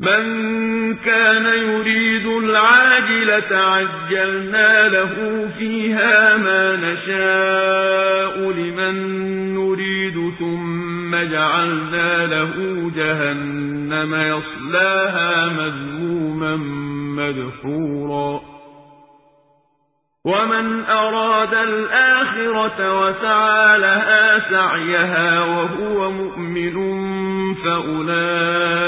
من كان يريد العاجلة عجلنا له فيها ما نشاء لمن نريد ثم جعلنا له جهنم يصلاها مذموما مدحورا. ومن أراد الآخرة وسعى لها سعيها وهو مؤمن فأولئك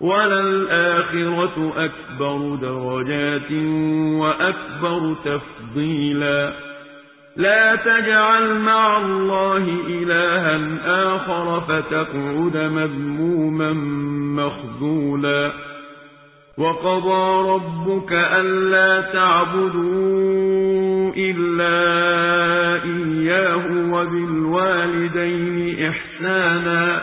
وللآخرة أكبر درجات وأكبر تفضيلا. لا تجعل مع الله إلها آخر فتقعد مذموما مخذولا. وقضى ربك ألا تعبدوا إلا إياه وبالوالدين إحسانا.